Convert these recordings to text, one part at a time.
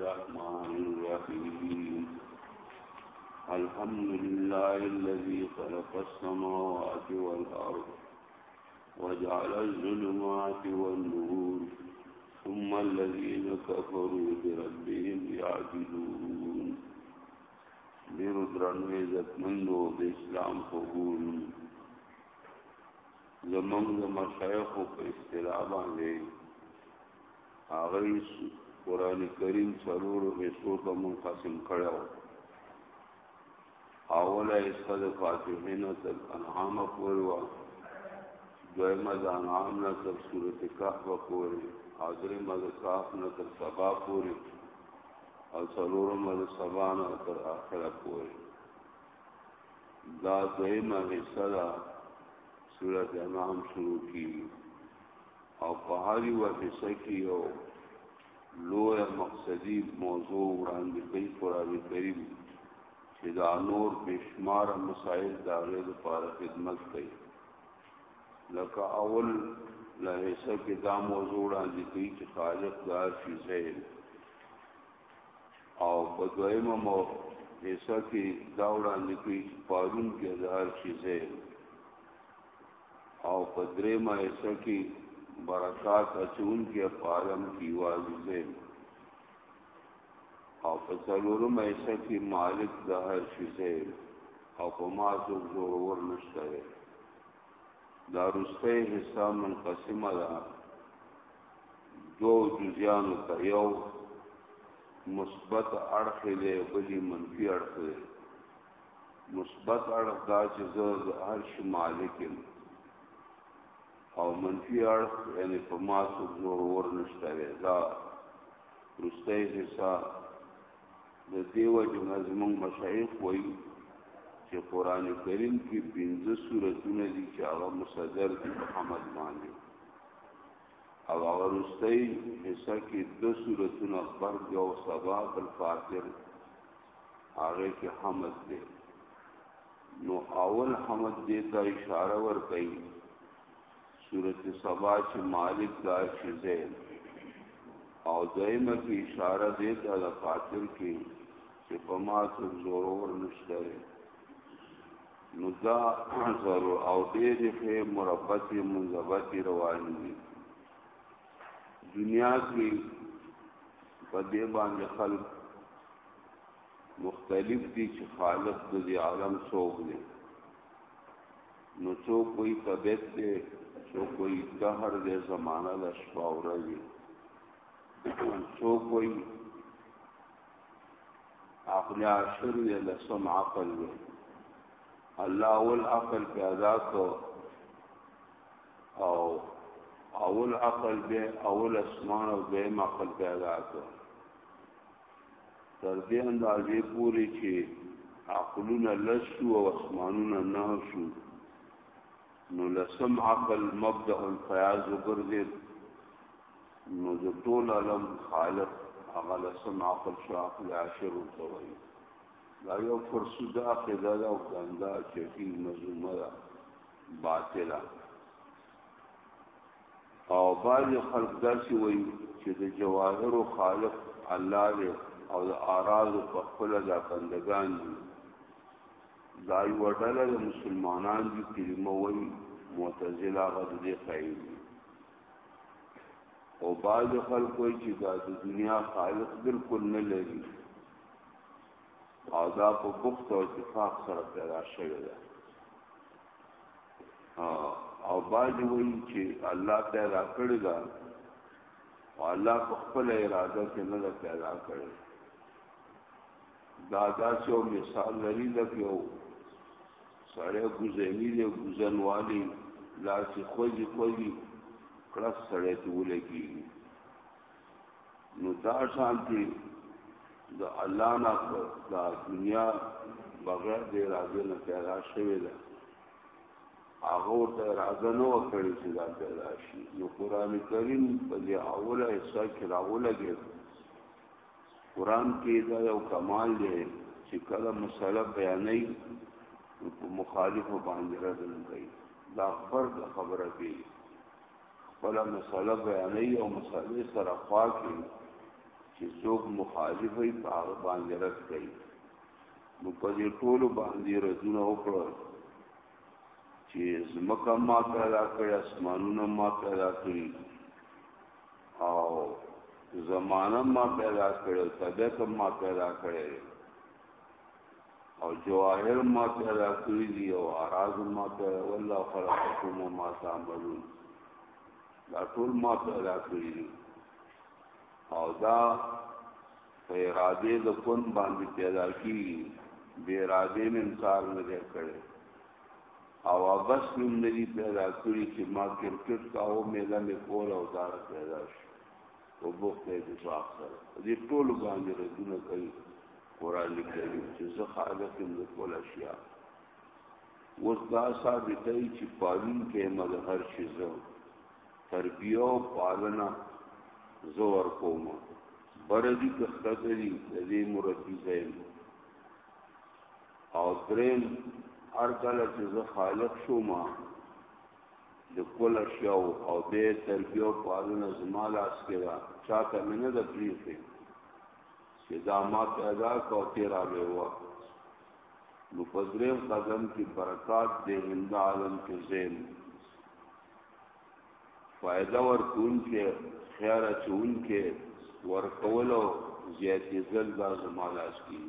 الرحمن الرحيم الحمد لله الذي خلق السماوات والأرض وجعل الظلمات والنور ثم الذين كفروا بربهم يعدلون دیرو درنو عزتمندو د اسلام قبول زمونږ د مشایخو په اصطلاح باندې هغه قران کریم څلور حصو ته منقسم کړو اوله حصہ د فاتحه نه تر انعام پورې و دویمه د انعام نه تر سورته کهف پورې او دریمه د کهف نه تر سبا پورې او څلورمه د سبا نه تر اخره پورې دا دویمه حصہ سورته انعام شروع کیږي او په هر یو حصہ کې یو لوی مقصدی موضوع وړاندې کوي قران کریم چې دا نور بشمار مسائل دا غیر لپاره خدمت کوي لکه اول له حصہ کې دا موضوع وړاندې کوي چې خالق دا شی زین او په دویمه مو حصہ کې دا وړاندې کوي چې پارون کې دا شی زین او په درېمه حصه کې برکات اچونکي په عالم کې یوازې زین او په څلورمه حصه کې مالک د هر شي زین او په ما څوک زورور نشته دی دا رسته حصہ منقسمه ده دو جزیانو ته یو مثبت اړخ دی بلی منفی اړخ دی مثبت اړخ دا چې زه د عرش مالک یم او منفي اړخ یعنی په ما څوک زور ور نشته وی دا رسته حصہ د دیو جن زمون مشایخ وای چې قران کریم کې پنځه سورتونه دي چې هغه مصدر دي محمد باندې او هغه رسته حصہ کې دو سورتونه برګ او سبا بل فاتر هغه کې حمد دی نو اول حمد دې ته اشاره ور کوي سورت سبا چې مالک دا چې زید او دایمه کې اشاره دې ته د قاتل کې چې په ما څوک زور ور نشته نو دا ضرور او ډېرې ښې مربتې منضبتې روانې دي دنیا کې په دې باندې خلک مختلف دي چې خالق د دې عالم څوک دی نو څوک کوئی طبیعت دی څوک کوئی دهر دی زمانہ د شپه او ورځ څوک کوئی عقل عشر دی لسم عقل دی الله اول عقل پیدا کو او اول عقل به اول اسمان او دیم عقل پیدا کړ تر دې اندازې پورې چې عقلونه لسو او اسمانونه نه شو نو لسم عقل مبدا الفیاض وګرځي نو د ټول علم خالق هغه لسم عقل شو عقل عاشر وتوي دا یو فرسوده عقیده ده او ګنده چې کی مزومه ده باطله او بعض خلق داسې وایي چې د جواهر او خالق الله دی او د اعراض په خپل د بندگان دي دا یو ډله د مسلمانان دي کلمه وایي معتزله غد دې کوي او بعض خلق وایي چې دا د دنیا خالق بالکل نه لري او دا په بخت او اتفاق سره پیدا شوی ده او باج وایي چې الله پیدا کړی ده او الله په خپل اراده کې نه ده پیدا کړی دا داسې یو مثال لري لکه یو سړی ګوزنی دی ګوزنوالی لاسې خوځي خوځي کړس سړی ته ولګېږي نو دا شانتی د الله نه دا دنیا بغیر د اراده نه پیدا شوې ده هغه ورته اراده نه وکړي چې دا پیدا شي نو قران کریم په دې اوله حصہ کې راولګي قران کې دا یو کمال دی چې کله مسله بیانې په مخالفو باندې رد نه کوي دا فرد خبره کوي خپله مسله بیانوي او مسلې سره خوا کې چې څوک مخالف وي په هغه باندې رد کوي نو په دې ټولو باندې ردونه وکړل چې زمکه ما پیدا کړې اسمانونه ما پیدا کړې او زمانه ما پیدا کړې طبیعت ما پیدا کړې او جواهر ما پیدا کړی دی او اراض ما پیدا والله خلقکم ما تعملون دا ټول ما پیدا کړی دی او دا په اراده د کون باندې پیدا کی به اراده نه انکار نه کړي او بس نیم ندی پیدا کړی چې ما کرکټ کاو میله می کول او دار پیدا شو او بوخت دی د ځواک سره دې ټول باندې ردونه کوي قران کریم چې زه خالق یم د ټول اشیاء اوس دا ثابته چې پالون کې مظهر شي زه تربیه او پالنا زور کوم بردی کختری د دې مربي زین او دریم هر کله چې زه خالق شوم د کل شو او به تربیو پالونه زما لاس کې دا چاته مې نه د پریخې چې دا ما پیدا کو تیرا به و نو پزریم قدم کی برکات دے هند عالم کی زین فائدہ ورکون کې خیر چون کې ورکولو زیاتی زل دا زمالاس کی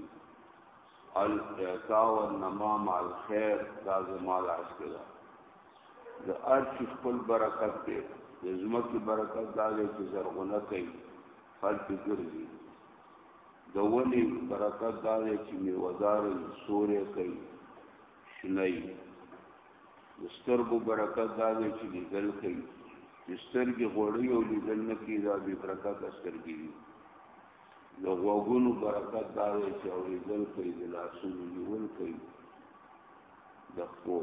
الاعطاء والنمام الخير دا زمالاس کی دا د ارچ خپل برکت دی د زمکه برکت دا دی چې زرغونه کوي خلک ګرځي د ونی برکت دا دی چې میوهدار سورې کوي شنای د سترګو برکت دا دی چې لیدل کوي چې سترګې غوړی او لیدل نه کوي دا به برکت سترګې دي د غوګونو برکت دا دی چې اورېدل کوي د لاسونو نیول کوي دخو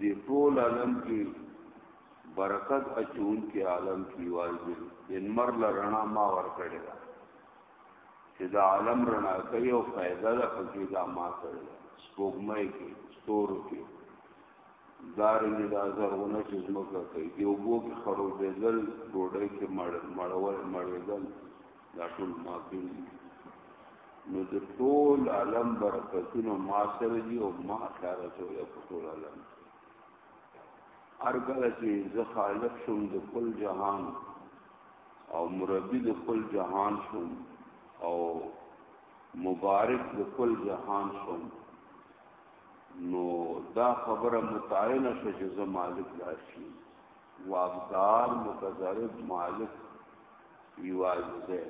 دی ټول عالم کی برکت اچون کی عالم کی واجب ان مر لرنا ما ور کړی دا چې دا عالم رڼا کوي او فائدہ ده پکې دا ما کړی سپوږمۍ کې ستور کې دارنګ دا زرونه چې زموږه کوي یو بو کې خرو بدل ډوډۍ کې مړ مړول مړېدل دا ټول ما کړی نو د ټول عالم برکتونه ما سره دي او ما سره ته یو ټول عالم ارګل چې زه خالق شوم د کل جهان او مربي د کل جهان شوم او مبارک د کل جهان شوم نو دا خبره متعینه شوه چې زه مالک راشي واکدار متضرب مالک یوازې دی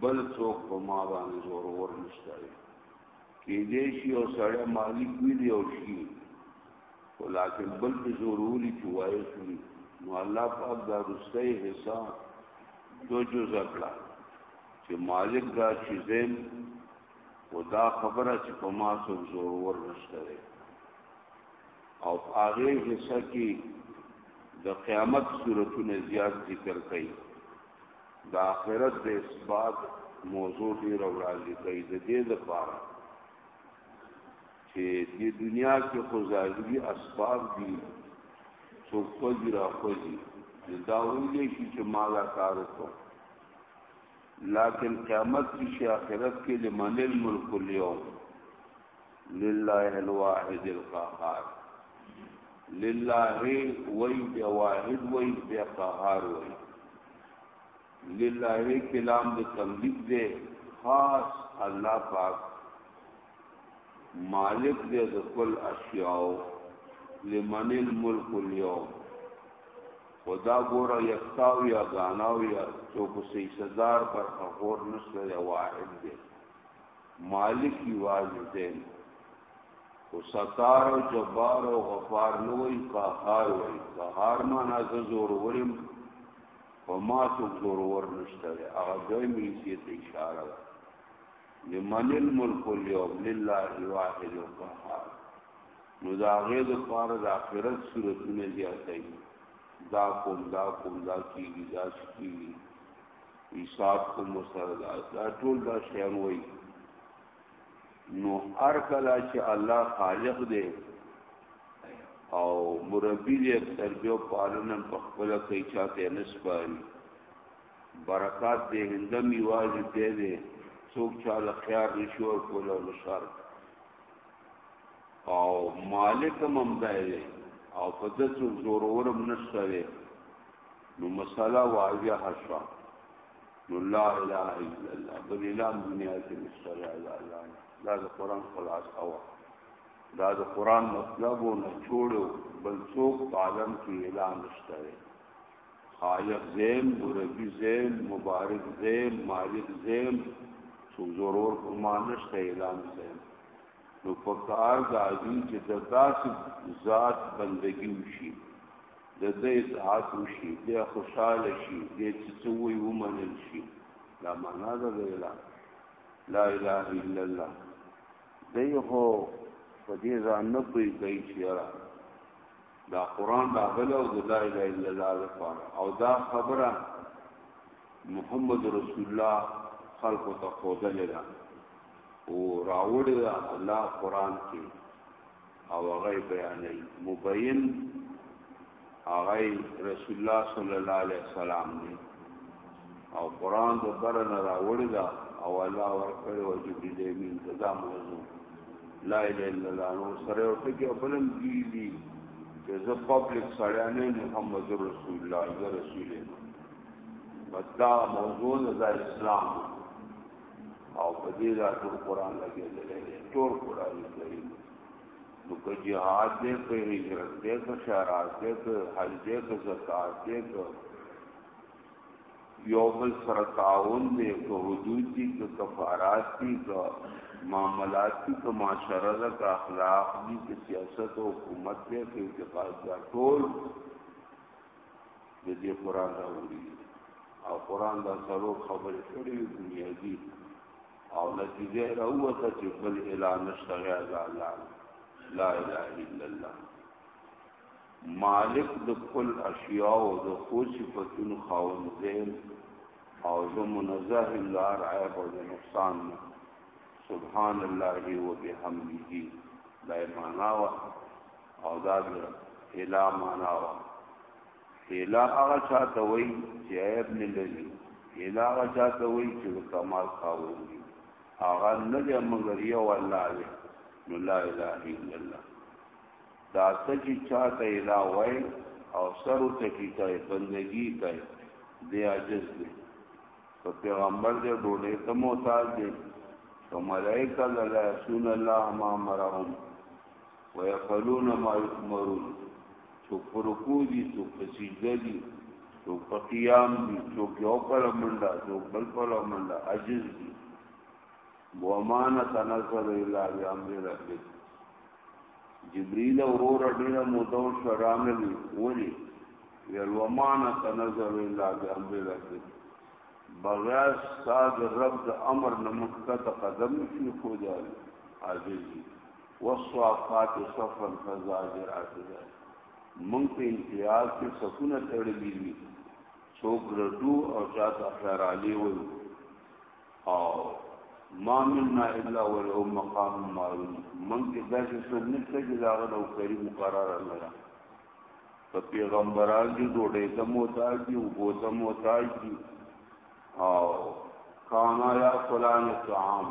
بل څوک په ما باندې زور ور نشته دی کې دې شي او سړی مالک وي دی او شي ولیکن بل په ضروري چې وایي کړی نو الله پاک دا رسته حصہ دو جز کړه چې مالک دا چې زم او دا خبره چې په ما څوک زور ور نشته دی او هغه حصہ کې د قیامت صورتونه زیات ذکر کړي د آخرت د اثبات موضوع ډیر وړاندې کوي د دې لپاره چې د دنیا کې خو ظاهري اسباب دي څوک پوځي را پوځي دا ویلې شي چې ما دا کار وکړ لکن قیامت کې شي آخرت کې لمن الملک اليوم لله الواحد القهار لله وی بیا واحد وی بیا قهار وی لله کلام د تملیک دی خاص الله پاک مالک دی د کل اشیاء لمن الملک اليوم خدا ګوره یکتاو یا غاناو یا څوک سي صدر پر خور نشته واحد دی مالک یوازې دی خو ستار او جبار او غفار نه وای قهار وای قهار معنا زه زور ورم او ما څوک زور ور نشته هغه دوی مې سي ته اشاره ده لمن الملك اليوم لله واحد القهار نو دا غید پار د اخرت صورتونه زیاتای دا کوم دا کوم دا کیږي دا کیږي حساب کوم سره دا دا ټول دا شیان وای نو هر کله چې الله خالق دی او مربی دی تربیه پالنه په خپل کې چاته نسبان برکات دې هندم یواز دې دې څوک چاله خيار نشو کول او نشار او مالک ممدای او په دې څو زور ورم نشته نو مساله واضح شوا نو لا اله الا الله بل اله دنیا کې مساله لا اله دا د قران خلاص او دا د قران مطلب و نه جوړو بل څوک عالم کې اعلان نشته خالق زین مربی زین مبارک زین مالک زین څو ضرور په مانشته اعلان زین نو پکار دا دی چې د داسې ذات بندگی وشي د دې اطاعت وشي د خوشاله شي د چې څه وي ومنل شي دا معنا ده ویلا لا اله الا الله دی هو په دې ځان نه پوي کوي چې را دا قران دا غل او لا اله الا الله لپاره او دا خبره محمد رسول الله خلق ته خوده لري او راوړی دا الله قران کې او هغه بیانې مبین هغه رسول الله صلی الله علیه وسلم دی او قران د برن راوړی دا او الله ورکړی او جبرئیل امین دا موضوع لا اله الا الله نو سره او ته کې خپلم دی دی چې زه پبلک سره نه محمد رسول الله رسول الله بس دا موضوع دا اسلام دی او په دې دا ټول قران لګېدلې ټول قران کریم نو که جهاد دې په هجرت دې په شهرات دې په حج دې په زکات دې په یو بل سره تعاون دې په حدود دې په کفارات دې په معاملات دې په معاشره دې په اخلاق دې په سیاست او حکومت دې په اعتقاد دې ټول د دې قران راوړي او قران دا سره خبرې کړې بنیادی او نتیجه راوته چې بل اله نشته غیر الله لا اله الا الله مالک د کل اشیاء او د خو صفاتون خاون زین او د منزه لار عیب او نقصان سبحان الله و بحمده دا معنا او دا اله معنا الا هغه چاته وای چې عیب نه لري الا هغه چاته وای چې کمال خاوند دی هغه نه دی مګر یو الله دی نو لا اله الا الله دا سچي چاته الا وای او سر ته کی کوي بندگی کوي دی عاجز دی په پیغمبر دې ډوډۍ ته محتاج دی تو ملائکه لا یسون الله ما مرهم ويقولون ما يؤمرون څوک په رکوع دي څوک په سجده دي څوک په قیام دي څوک یو پر منډه څوک بل پر منډه عجز دي ومانه تنزل الا بامر ربک جبريل اورور ډیره موده شرامل ولي ویل ومانه تنزل الا بامر ربک بغیر ساز رب د امر نمکته قدم شي خو دی عاجز دي والصافات صفا فزاجرات زجرا مونږ په امتیاز کې سکونه تړلې دي څوک رټو او چاته خیرالي وي او ما منا الا وله مقام معلوم من کې دا چې څوک نشته چې دا غو کری مقرره لره په پیغمبران دي ډوډۍ ته محتاج دي او بو ته محتاج دي او کانا یا فلان طعام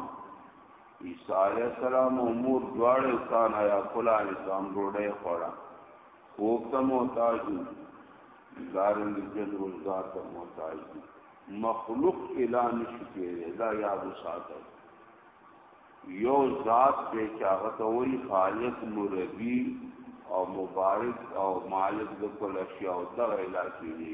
عیسی علیہ السلام او مور دواړه انسان یا کلا نظام ډوډۍ خوړه خوب ته محتاج دي دارنګ جن روزګار ته محتاج دي مخلوق الا نشي کېږي دا یاد وساته یو ذات دې چې هغه ته وایي خالق مربي او مبارک او مالک د کل اشیاء او دغه علاقې دي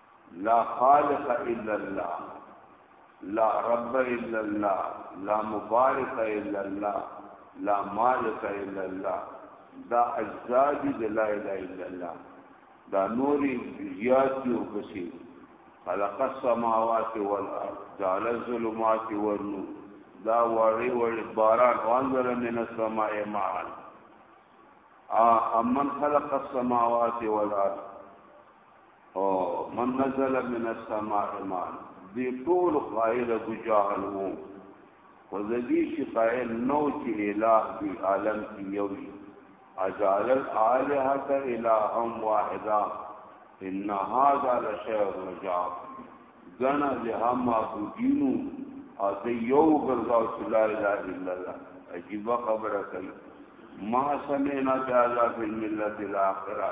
لا خالق الا الله لا رب الا الله لا مبارك الا الله لا مالك الا الله دا اجزاد د لا اله الا الله دا نوري زیات یو کسي خلق السماوات والارض جعل الظلمات والنور دا وړي وړي باران وانزل من السماء ماء امن خلق السماوات والارض او من نزل من السماء ماء دی ټول قائل ابو جهل وو خو زدی چې قائل نو چې الہ دی عالم کې یو وی اجعل الالهه الها واحده ان هذا لشیء عجاب غنا له معبودینو او د یو ګرځاو چې لا اله الا الله عجیب خبره کوي ما سمعنا بهذا في الملة الاخره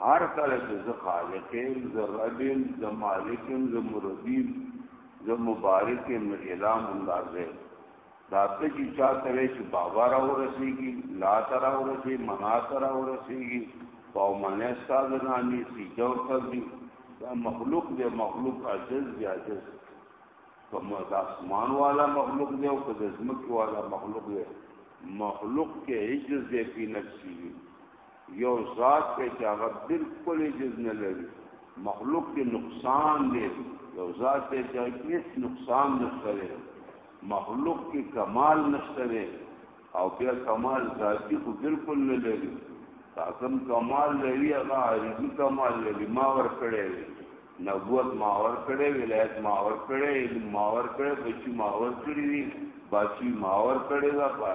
هر کله چې زه خالق یم زه رب یم زه مالک یم زه مربی یم زه مبارک یم نو اعلام انداز دی دا ته چې چا ته وایي چې بابا را ورسېږي لا ته را ورسېږي منا ته را ورسېږي او منه ستا د نامې سیده ورته دي دا مخلوق دی مخلوق عجز دی عجز کوم د اسمان والا مخلوق دی او د ځمکې والا مخلوق دی مخلوق کې عجز دی په نفسي یو ذات ته چې هغه بالکل جز نه لري مخلوق کې نقصان دی یو ذات ته چې هیڅ نقصان نشته دی مخلوق کې کمال نشته دی او بیا کمال ذاتی خو بالکل نه لري تاسم کمال لري هغه عارضي کمال لري ما ور کړی نبوت ما ور کړی ولایت ما ور کړی علم ما ور کړی بچی ما ور کړی بچی ما ور کړی دا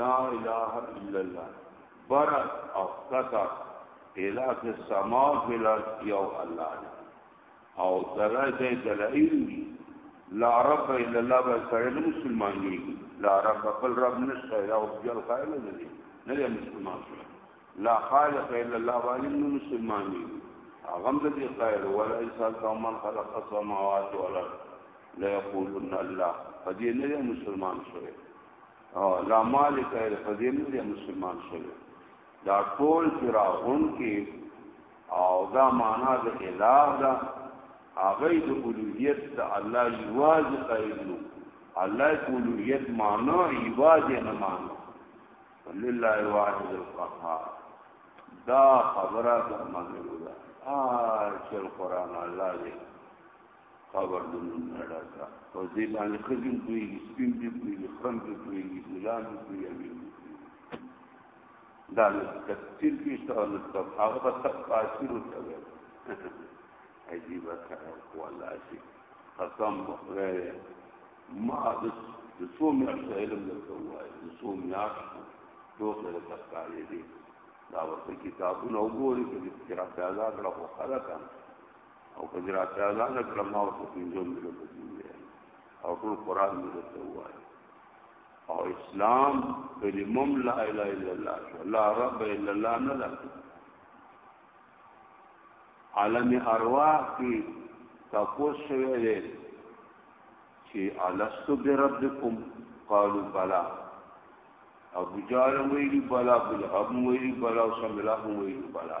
لا اله الا الله بر او کتا اله فی السما فی الارض یو الله دی او درجه دلائل دی لا رب الا الله بر سره مسلمان دی لا رب بل رب نشته یا او جل قائل دی نه مسلمان شو لا خالق الا الله باندې مسلمان دی هغه هم دې قائل ولا انسان کومن خلق السماوات والارض لا یقولون الله فدې نه مسلمان شوی او لا مالک ایر فضیل دی مسلمان شوی دا ټول چې راغون کې او دا معنا د الہ دا هغه د اولویت د الله یواز قائل نو الله د اولویت معنا یواز نه معنا لله واحد القهار دا خبره د منلو ده آ چې القرآن الله دې قبر د نور نړا کا او دې باندې خزم کوي سپین دې کوي خرم دې کوي ګلان دې کوي امین دا تفسیر کې شته او تب هغه په تک تاثیر وته عجیب سره والله شي قسم بخره ما د څو میاشتو علم درته وایي د څو میاشتو دوه سره تکارې دي دا ورته کتابونه وګوري چې کتاب پیدا کړه خو خلک او په جرات اعلان کړم او په پنځو ملو او ټول قران مې ته وایي او اسلام کلمم لا اله الا الله لا رب الا الله نه ده عالم ارواح کی تاسو شوه دې چې الستو بربکم قالوا بلا ابو جار ویلی بلا بل ابو ویلی بلا سملا ویلی بلا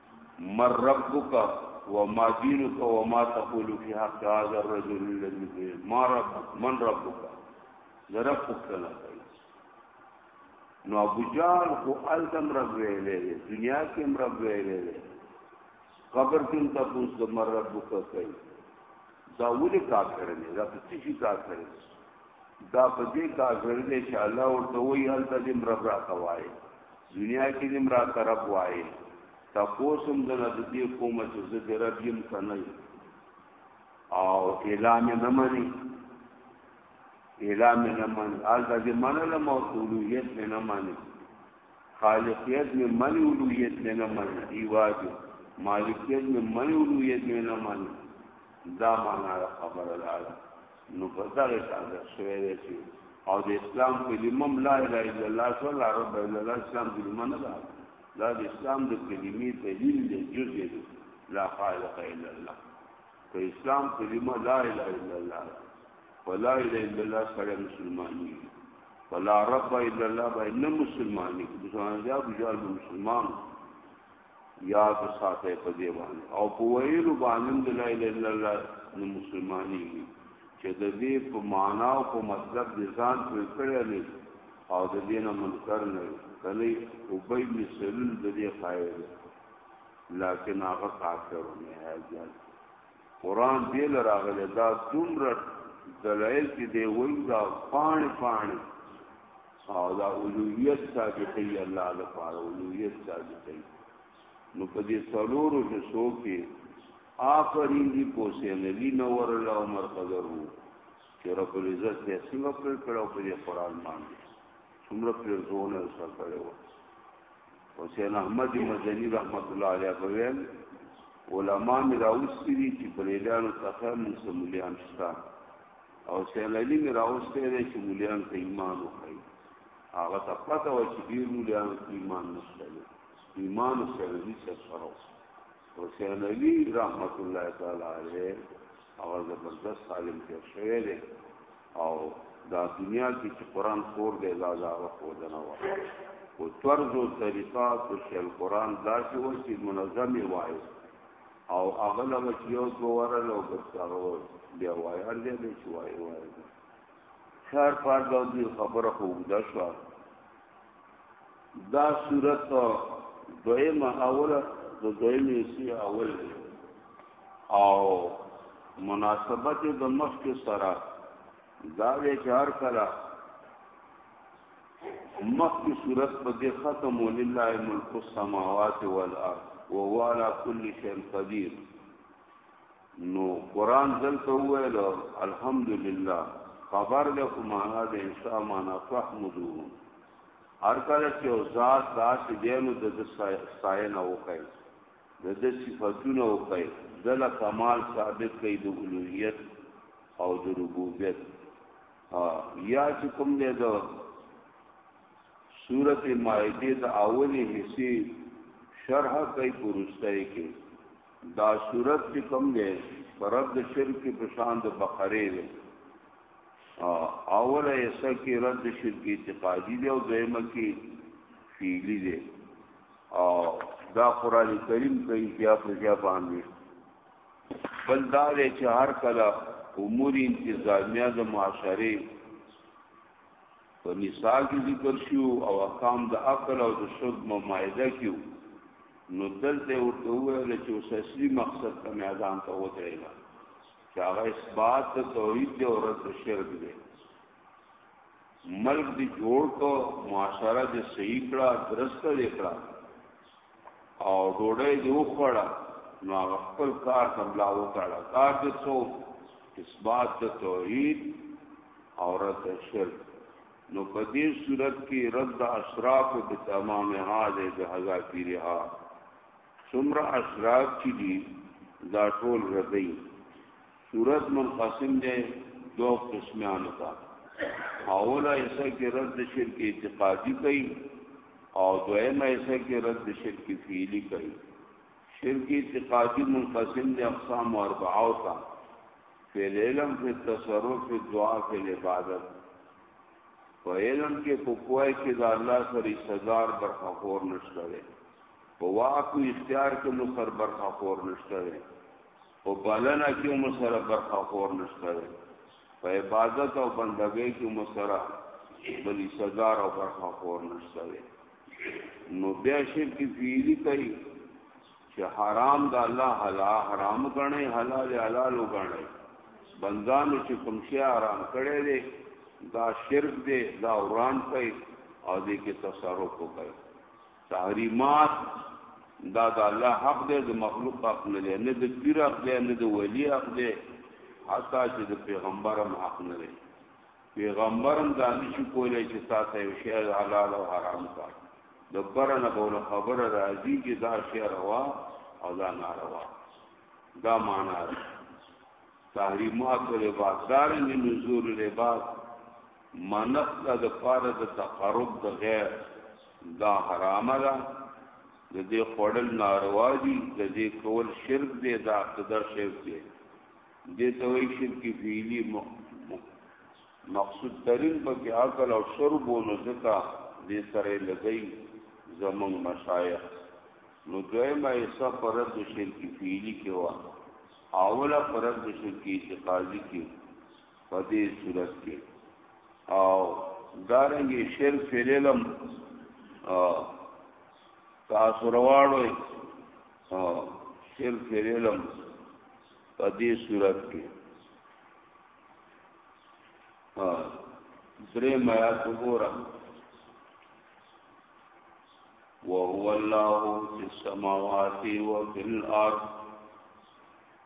من ربک وما دینک وما تقول فی حق هذا الرجل الذي ما ربک من ربک زرب پختنه نو ابو جال خو التم رب ویلې دنیا کې هم رب ویلې قبر کې هم تاسو د مر رب کوي دا ولې کافر نه دا څه شي کافر نه دا په دې کافر دی چې الله ورته وایي هلته دې رب راته وایي دنیا کې دې راته رب وایي تاسو هم د دې کوم چې زه د رب یم کنه او اعلان نه مني اعلان نه مني هلته دې منل مو اولویت نه مني خالقیت نه مني اولویت نه مني ایواجو مالکیت نه مني اولویت نه مني دا معنا خبره ده نو په دغه ساده شوی دی چې او د اسلام کلمه لا اله الا الله صلی الله رب الا الله اسلام کلمه نه ده دا د اسلام د کلمې دلیل دی جز دی لا خالق الا الله په اسلام کلمه لا اله الا الله ولا اله الا الله سره مسلمانۍ ولا رب الا الله باندې مسلمانۍ مسلمان دی او مسلمان یاد وساتئ په دې باندې او په ویلو باندې د لا اله الا الله نو مسلمانېږي چې د دې په معنا او په مطلب د ځان پوه کړی نه او د دې نه منکر نه کله ابی بن سلول د دې قائل لکن هغه کافر نه هاجه قران دې لراغله دا څومره دلایل چې دی وایي دا پانی پانی او دا اولویت سابقی الله لپاره اولویت سابقی نو په دې څلورو حصو کې آفرین دی پوسینلی نور الله عمر قدر وو چې رب العزت یې څنګه پر کړو په دې قران باندې څومره پر زونه سره کړو حسین احمد مدنی رحمت الله علیه بویل علما مې راوستي دي چې بریلیانو څخه مسلمانان شته او سیل علی می راوسته دی چې مولیان ته ایمان وکړي هغه ته پته و چې ډیر مولیان ایمان نشته ایمان سره دې څه سره حسین علی رحمت الله تعالی علیه او زبردست عالم کې شوی دی او دا دنیا کې چې قران خور دی لا لا وخدنه و او طرز او طریقات او شیل قران داسې و چې منظم وایي او هغه له مچ یو دو وره له بس هغه وای بیا وای هر ځای به چې وای وای خیر پار دا دې خبره خو وګدا شو دا صورت دویمه اوله د دویمه سی اول او مناسبت د مخ کې سره دا وی چې هر کله مخکې صورت په دې ختم ولله ملک السماوات والارض وهو على كل شيء قدير نو قران دلته ویل الحمدلله خبر ده په معنا د انشاء معنا فهمدو هر کله چې او ذات داس دینو د ساين او کوي د د صفاتونو او کوي دله کمال ثابت کوي د اولوہیت او د ربوبیت ها یا چې کوم دی د سورت مائده د اولی حصے شرح کوي پرستای کې دا صورت چې کوم دی پرد شرک په شان د بقره دی اوله حصہ کې رد شرک اعتقادي دی او دویمه کې فعلی دی او دا قران کریم کوي چې په ځای باندې بل دا دی چې هر کله امور انتظامیه د معاشره په مثال کې ذکر شو او احکام د عقل او د شرط ممایده کیو نو دلته ورته ویل چې اوس اصلي مقصد ته میدان ته ودرېږه چې هغه اثبات د توحید او رد شرک دی ملک دی جوړ کو معاشره دی صحیح کړه درست دی کړه او ډوډۍ دی وخړه نو هغه خپل کار تملا وکړه کار دې څو اثبات د توحید او رد شرک نو په دې صورت کې رد اشراف به تمام هاذه به هزا پیرها څومره اسراب چې دي دا ټول ردی صورت منقسم دی دو قسمانو ته اوله ایسه کې رد شرک اعتقادي کوي او دویمه ایسه کې رد شرک فعلی کوي شرک اعتقادي منقسم دی اقسام اربعه او تا فی العلم فی التصرف فی الدعاء فی العبادت په علم کې په کوی کې د الله سره سزار برخور نشته په واک او اختیار کې مو سر برخه خور نشته دی په بلنه کې مو سر برخه خور نشته دی په عبادت او بندګۍ کې مو سر بلی سزار او برخه خور نشته دی نو بیا شرک فیلی کوي چې حرام د الله حلال حرام غني حلال حلال غني بندانو چې کوم شی حرام کړي دي دا شرک دی دا وران کوي او دې کې تصرف کوي تحریمات دا د الله حق دی د مخلوق حق نه دی نه د پیر حق دی نه د ولی حق دی حتی چې د پیغمبرم حق نه دی پیغمبرم دا نشي کولای چې تاسو یو شی حلال او حرام کا د برنه بوله خبره راځي چې دا شی روا او دا ناروا دا معنا تحریمات لباس دار نزول لباس منښت د پاره د تقرب د غیر دا حرامه ده د دې خوړل ناروا دي د دې کول شرک دی دا عقیده شرک دی دې ته وایي شرک فعلی مقصود ترین په کې عقل او شرب او نزکا دې سره لګی زمون مشایخ نو دویمه یې سفر د شرک فعلی کې وا اوله فرض د شرک اعتقادي کې په دې صورت کې او دارنګي شر فعلم تاسو رواړو شر فعلم په دې صورت کې ها درې میا وګورم وهو الله في السماوات وفي الارض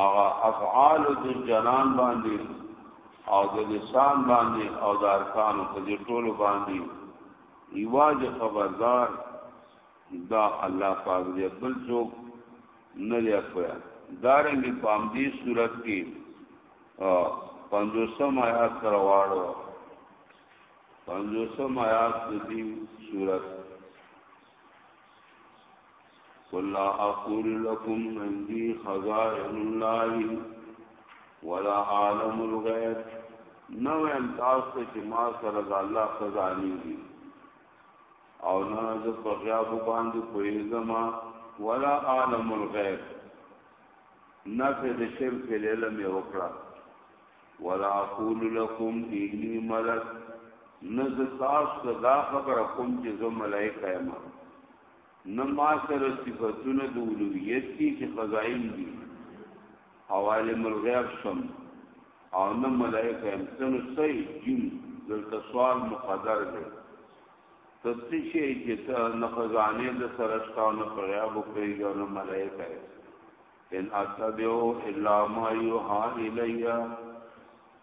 هغه افعال د جنان باندې او د لسان باندې او د ارکان په دې ټولو باندې ایواز خبردار دا الله پاک دې بل څوک نه دی اخویا دارنګ پام دې صورت کې پنځوسم آیات سره واړو پنځوسم آیات دې صورت قل لا اقول لكم عندي خزائن الله ولا عالم الغيب نو ان تاسو چې ما سره د الله خزاني دي او نه ز په غیاب باندې پوهیږم ولا عالم الغیب نفع د شرک العلم وکړه ولا اقول لكم اني ملک نز تاسو دا خبره کوم چې زه ملائکه یم نه ما سره صفتونه د اولویت دي چې خزائن دي او عالم الغیب سم او نه ملائکه هم سنو سي جن دلته سوال مقدر دی ته څه شي چې ته نه خزانه د سره شته نه په غیاب کويږي نه ملائکه ان اتبعو الا ما يوحى الي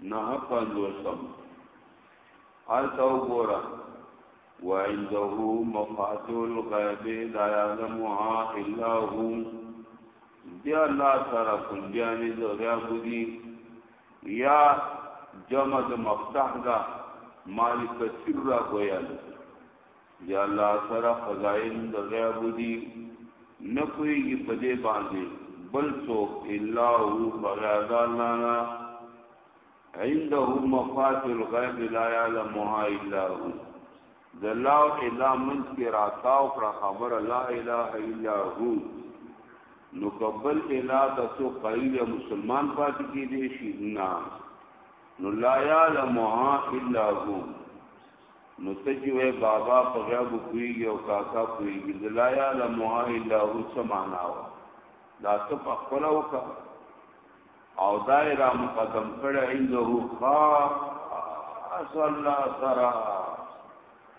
نه پنځوسم هلته وګوره وعنده مفاتيح الغيب لا يعلمها الا هو دی الله سره کنجان د غیب دی یا جمع د مفتاح دا مالک سر را بیان یا الله سره خزائن د غیب دي نه کوي په دې باندې بل څوک الا هو بغیر د الله نه عنده مفاتيح الغيب لا يعلمها الا هو د الله الا من کې راتاو پر خبر لا اله الا هو نو قبل الا د څو قیل مسلمان پاتې کې دي شي نه نو لا يعلمها الا هو نو ته چې وې بابا په غیب کویږي او کاکا کویږي لا یعلمها الا هو سمانا دا ته په خپل او کا او دایره مقدم کړه عنده خاص الله سرا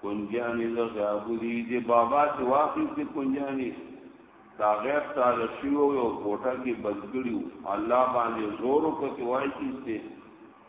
کنجانی لغیاب دی دی بابا چې واقعي کې کنجانی دا غیب تعالی شیو یو کوټه کې بندګړیو الله باندې زور وکړي وایي چې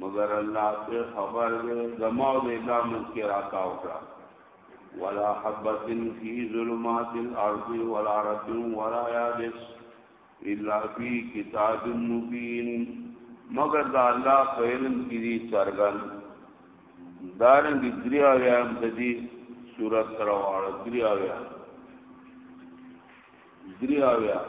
مګر الله په خبر دی زما او د الله ملک راکا وکړه ولا حبت فی ظلمات الارض ولا رب ولا یابس الا فی کتاب مبین مگر دا الله په علم کې دي څرګن دارنګ دریا ویام د دې صورت سره واړه دریا ویام دریا ویام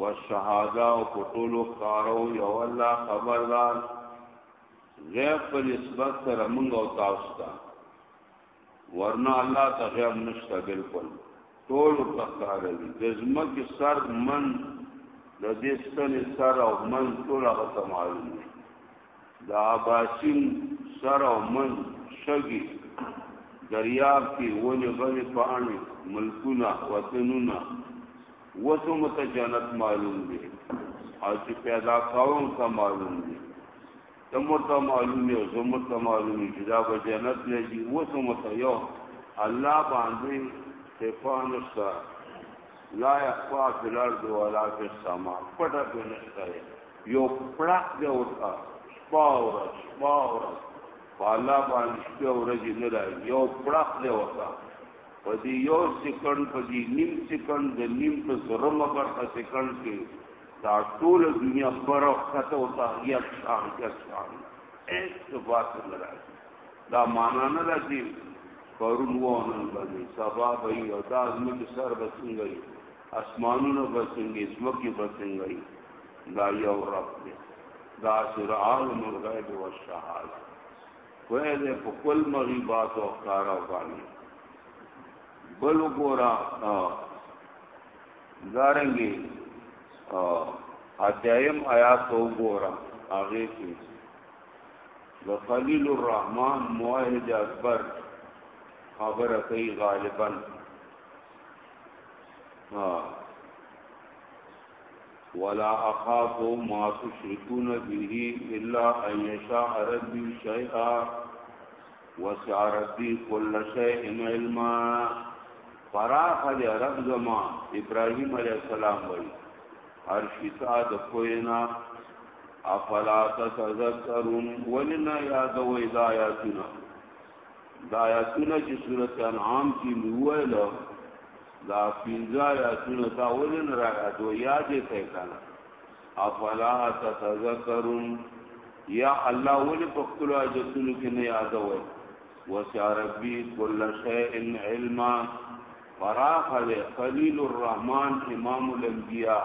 والشهاده او په ټولو کارو یو الله خبردار غیب په نسبت سره موږ او تاسو ته ورنه الله ته غیب نشته بالکل ټول تخکار دي د زمکه سر من د دې ستنې سر او من ټول هغه معلوم دي د اباسین سر او من شګي دریاب کې ونې غنې پاڼې ملکونه وطنونه وسو مت جنت معلوم دي او چې پیدا کاوم ته معلوم دي تمرته معلومي او زمرته معلومي چې دا به جنت نه دي وسو مت یو الله باندې صفانه لا يخفا فی الارض ولا فی السما پټه په نشته یو پړق دی ورته شپه ورځ شپه ورځ په الله باندې شپه ورځ نه راځي یو پړق دی ورته په دې یو سکند په دې نیم سکند د نیم په زرمه برخه سکند کې دا ټول دنیا برخه ته او تاریخ شان کې شان ایک څه باطل راځي دا معنا نه ده چې پرون و نن باندې سبا به یې او دا زموږ سر به څنګه وي اسمانونه به څنګه زمکه به څنګه وي دا یو رب دی دا سر عالم الغیب والشهاده کوه دې په خپل مغیبات او کارا باندې بل ګورا دارنګي ا اتیم آیات وګورا هغه کې د خلیل الرحمن موحد اکبر خبره کوي غالبا ولا اخاف ما تشركون به الا ان يشاء ربي شيئا وسع ربي كل شيء علما فراخ دي رب زما ابراهيم عليه السلام وي هر شي تا د کوینا افلا تذکرون ولنا یاد و ہدایتنا دا آیاتونه چې سورته انعام کې ویل دا پنځه آیاتونه دا ولن را یادو یاد ته کنه افلا تتذکرون یا الله ول په خپل آیاتونو کې نه یادو وسع ربي كل شيء علما فراخ خليل الرحمن امام الانبياء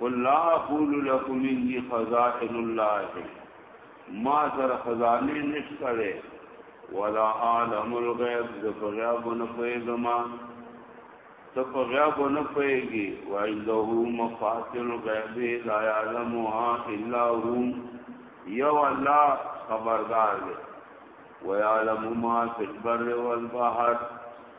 قل لا اقول لكم اني خزائن الله ما سره خزانه نشته ده ولا عالم الغيب ذ غيب نه پېګما ته په غیب نه پېږي وعنده مفاتن غیب لا يعلمها الا هو یو الله خبردار دی ويعلم ما في البر والبحر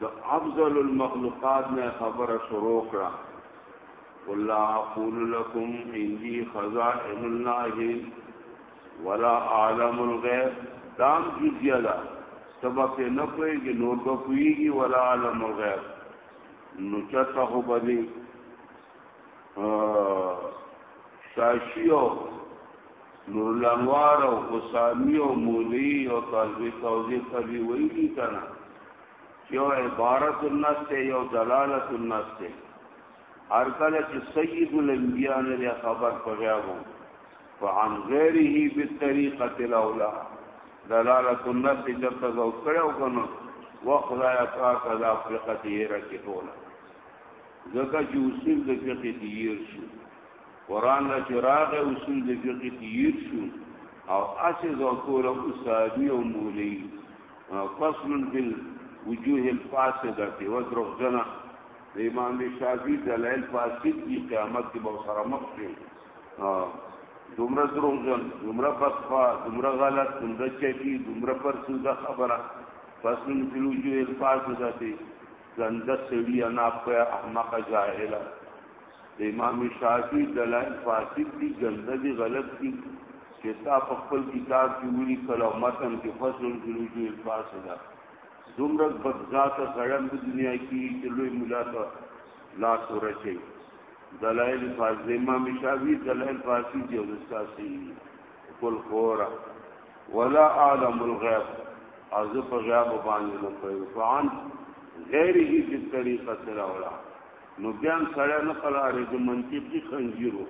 د افضل المخلوقات نه خبره شروع کړه ولا اقول لكم عندي خزائن الله ولا اعلم الغيب دام جزیه ده سبب نه کوي نور به کوي ولا اعلم الغيب نو چته هو بدی شاشیو نورالانوار او حسامی او مولی او طالبی توضیح کبی ویلی کنا یو عبارت الناس ته یو دلالت الناس ته هر کله چې سید الانبیاء نه خبر پغیاو فعن غیره بالطریقه الاولى دلالت الناس ته چرته زو کړو کنو وخدای پاک د افریقا تیرا کې ټوله ځکه چې اصول د فقې تیر شو قران لا چې راغی اصول د فقه تیر شو او اسې ذکر او سادی او مولی فصل فی وجوه الفاسده و درخ جنا د امام شافعی دلایل فاسد دي قیامت کې به سره مخ شي دومره درخ جن دومره فسفا دومره غلط دومره چکی دومره پر سوزه خبره فصل فی وجوه الفاسده دي ځنده سړی انا په احمق جاهله د امام شافعي دلایل فاسد دي، ګنده دي، غلط دي، چې تا په خپل کتاب کې ولیکل او متن کې فصل فی الوجوه الفاسده دومره بدذاته سړی په دنیا کې چې لوی مولا ته لاس ورچي دلایل فاسد امام شافعي دلایل فاسد دي او استاسي کل خورا ولا عالم الغیب از په غیب باندې نه کوي فعن غیره دې طریقه سره ولا نو بیا هم سړی نه قرارېده، منطقي خنځیر و،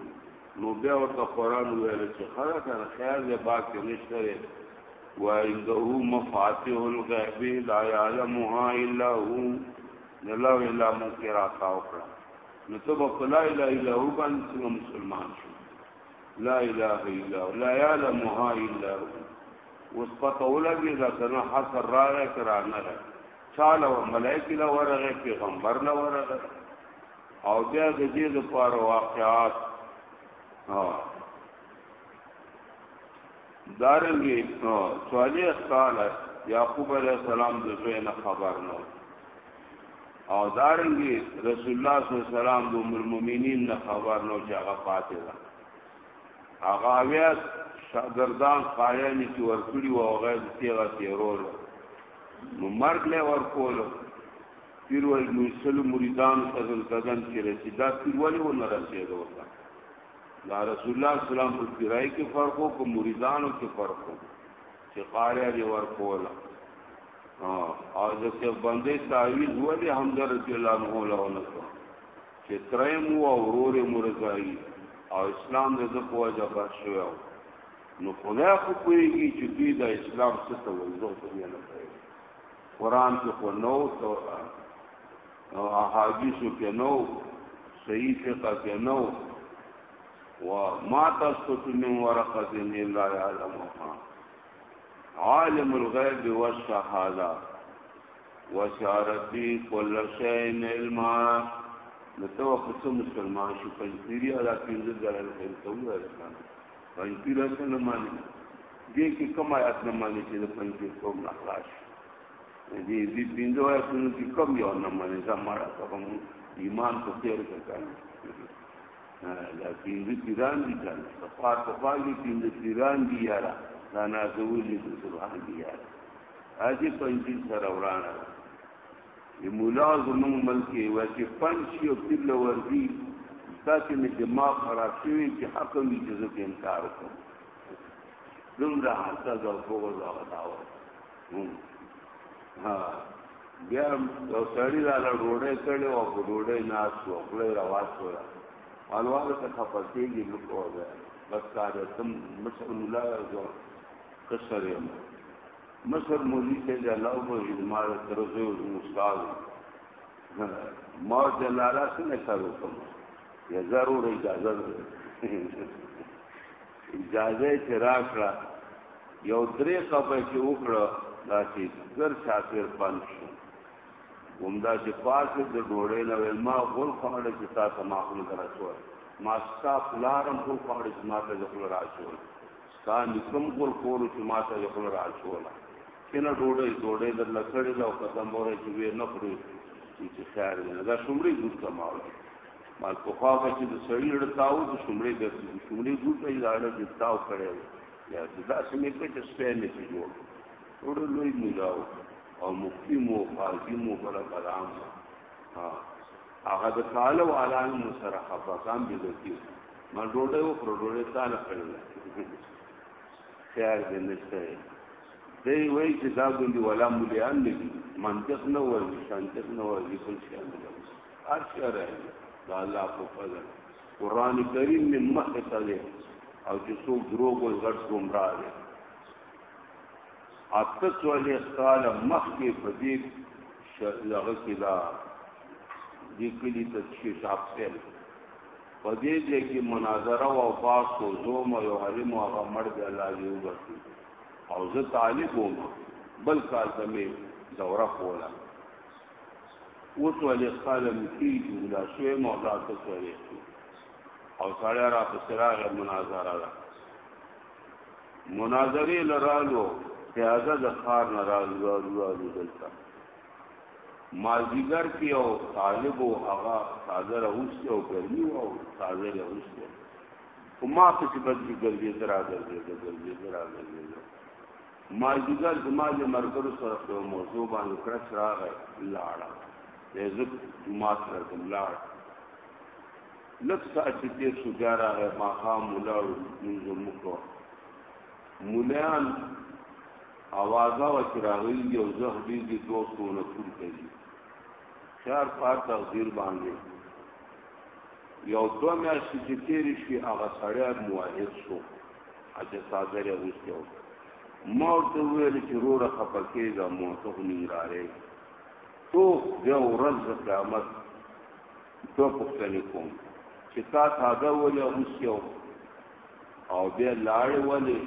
نو بیا ورته قرآن وویل چې ښه ده که نه، خیر دی باک یې نشته دی، وعنده مفاتح الغیب لا یعلمها الا هو، د الله الا مونږ کې راته وکړه نو ته به په لا اله الا هو باندې څنګه مسلمان شو لا اله الا هو لا یعلمها الا هو اوس پته ولګي دا کنه حسر راغی کرا نه راغی چاله ملائکه لا ورغه پیغمبر لا ورغه او بیا د دې لپاره واقعات ها دارنګي نو صالح قال یعقوب علیہ السلام د زوی نه خبر نو او دارنګي رسول الله صلی الله علیه وسلم د ام المؤمنین نه خبر نو چې هغه پاتې ده هغه بیا شاګردان قایانی چې ورکړي او هغه تیغه تیرول نو مرګ له ورکولو پیر وای نو سلو مریدان تزل تزن چې رسیدا پیر ولی و نه رسیدا وتا دا رسول الله سلام په پیرای کې فرق او په مریدانو کې فرق او چې قاریا دی ورکولا او ځکه باندې تعویذ ولی حمزه رضی الله عنه له نه چې تریم او ورور مرزای او اسلام د ځکو وجه بخښو نو خدا خو پوهیږي چې دوی د اسلام څه ته وایي زه خو نه پوهیږم قرآن کې خو نو تو او احادیثو کې نو صحیح فقه کې نو و ما تسقط من ورقه الا يعلمها عالم الغيب والشهاده وشارتی کل شین علما نو تو خصو مسلمان شو پنځيري علا پنځه ځله کوي ته وایي پنځیر اصل نه مانی دې کې کوم آیات نه مانی چې د پنځیر کوم نه خلاص دې دې پنځه آیاتونو کې کوم یو نه مانی زماره کوم ایمان په تیر کې کړم دا پنځه پیران دي کړم په پات په پات کې پنځه پیران دي یارا دا نازولې سبحان دي یارا اځي پنځیر سره ورانه ای مولا زمونږ ملک کې وای چې پنځ شي او پیر له ورځي ستاسو مې دماغ خراب شوی چې حق مې چې زه انکار وکړم دومره حسد او بغض او عداوت ها بیا یو سړی را ډوډۍ کړي او په ډوډۍ ناس و خپل رواج وره والواله ته خپلېږي نو کوه بس کار تم مسلمان الله او کسره مشر مولوی صاحب دی الله وو زما تر زو استاد ما جلالا څنګه سره کوم یا ضرور اجازه اجازه چې راکړه یو درې قبه چې وکړه دا چې ګر شاکر پن شو همدا چې پاسه د ډوړې نه ویل ما غول خوړل چې تاسو ما خپل درا شو ما ستا پلارم غول خوړل چې ما ته ځخل را شو دا مې کوم ګل کور و چې ماته یې خوله راچوله چې نه ډوډۍ ډوډۍ درله کړې ده او که ته موره چې وې نه خورې چې چې خیر دی دا شمړې ګوټ ته ما وړه ما پخوا به چې د سړي اړه تاو د شمړې ګرځي د شمړې ګوټ ته یې دا اړه چې تاو کړی دی یا داسې مې کړه چې سپی مې چې جوړ ډوډه لوی ملاو او مفتی مو قاضي مو بله کلام هغه د کاله والا مو سره خفقان بې لکې ما ډوډۍ وخوره ډوډۍ تاله کړې خیال دې نشته دی وای چې دا ګوندې ولا مليان نه دي منطق نه وایي شانتق نه وایي بل شي نه وایي هر شي راځي دا الله په فضل قران کریم من مخه تلې او چې څوک دروغ وایي غټ ګمراه دی اته څولې قال مخ کې فدیب شغه کې دا دې کلی ته شي شاپ سره په دې ځای کې مناظره او پاس کو زوم یو عالم او هغه مړ دی الله دې وبخښي او زه طالب وم بل کال ته مې دوره کوله اوس ولې قلم کېږي دا شوی مولا ته سوی او سړی را په سراغ مناظره ده مناظرې لرالو پیازه د خار نه رالو رالو دلته مازیګر کې او طالب او هغه تازه راوستي او ګرمي او تازه راوستي خو ما په چې بدلې ګرځې درا ګرځې ګرځې درا ګرځې مازیګر زما د مرګرو سره په موضوع باندې کرچ راغی لاړه زه جمعه سره کوم لاړ لږ ساعت چې تیر شو بیا راغی ماښام ولاړو مونځ مو کړو مولایان اوازه وه چې راغلي او زهرېږي دوه سوله پورته دي خیار پار تقدیر باندې یو دو میاشتې چې تېرې شوې هغه سړی موحد شو حج صادر یې اوستی و ما ورته وویل چې روره خفه کېږه مو ته خو ننګرهاری تو بیا ورځ د قیامت دوه پوښتنې کوم چې تا تازه ولې اوستی او بیا لاړ ولې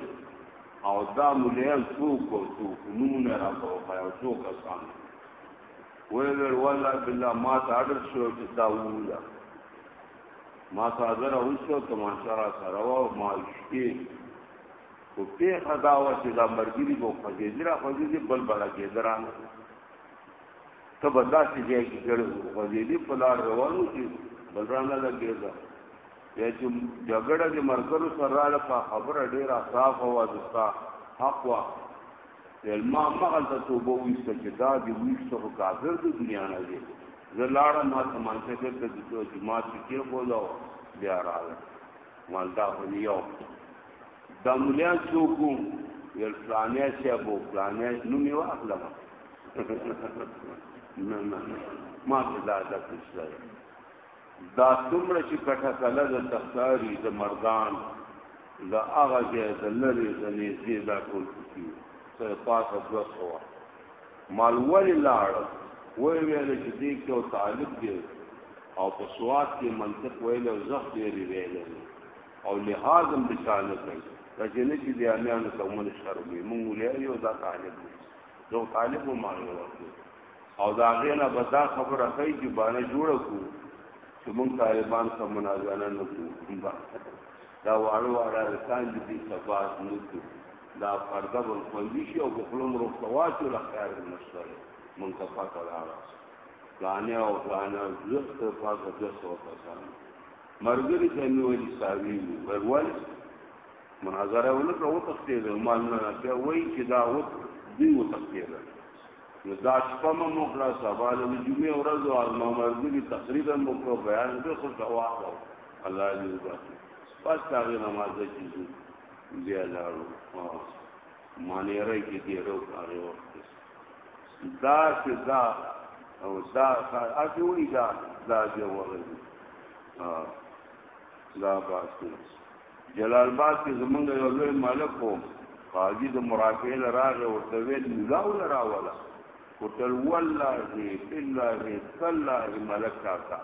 او دا مليان څوک او څوک نمونه راکو او څوک کسان وی ویل والله بالله ما ته اډر شو چې دا وولا ما ته اډر اوسو ته ما سره سره او ما شپې او په خدا وا چې دا مرګري بو خزیدرا خزیدې بل بل کېدران ته بداسې ځای کې ګړو خزیدې په لار روانو چې بلرانه لګېږي بیا چې جګړه د مرګرو سره رااله په خبره ډیره صاف او دستا حق وا علما مغل ته توبه ویسته چې دا دی ویسته خو کافر د دنیا نه دی زلاړه ما سمانته کې ته د جماعت کې بولاو بیا رااله مالدا خو یو دا ملیا څوک یل فلانه شه بو فلانه نو می واخلم نه نه ما ته دا د څه دا څومره چې کټه کله د تخکاری د مردان د هغه ځای د لری د نږدې دا ټول کوي څه پاسه دوه سو مال ولی لاړ وای ویل چې دې کې او طالب دی او په سواد کې منطق ویل او زخ دی ویل او لحاظ هم د چانه کوي دا چې نه چې دی امیان ته مونږ شرمې مونږ لري یو دا طالب دی نو طالب مو مانو ورته او دا غینا به دا خبره کوي چې باندې جوړ کو چې موږ طالبان سره مناظره نه کوو دا واړو واړه رسان دي سباز نه کوو دا پرده بل خوندي شي او خپلم رو سواچ له خیر نشته موږ ته پاتې راځي پلانې او پلانې زخت پاتې د څو کسان مرګري ته نیول ساوي ورول مناظره ولکه او تختې مال نه بیا وایي چې دا و دی و تختې نو دا شپه مو وکړه سبا د جمعې ورځ او ما مرګري تقریر مو وکړو بیان به خو ثواب او الله دې وبخښي پس هغه نماز دې کیږي بیا لاړو معنی راي کې دې ورو هغه وخت دا چې دا او دا هغه ونی دا دا دې ورغلی دا باسي جلال باد کې زمونږ یو لوی ملک و قاضي د مرافعه له راغې ورته ویل ملا وله راوله ورتل والله بالله تالله ملک کاکا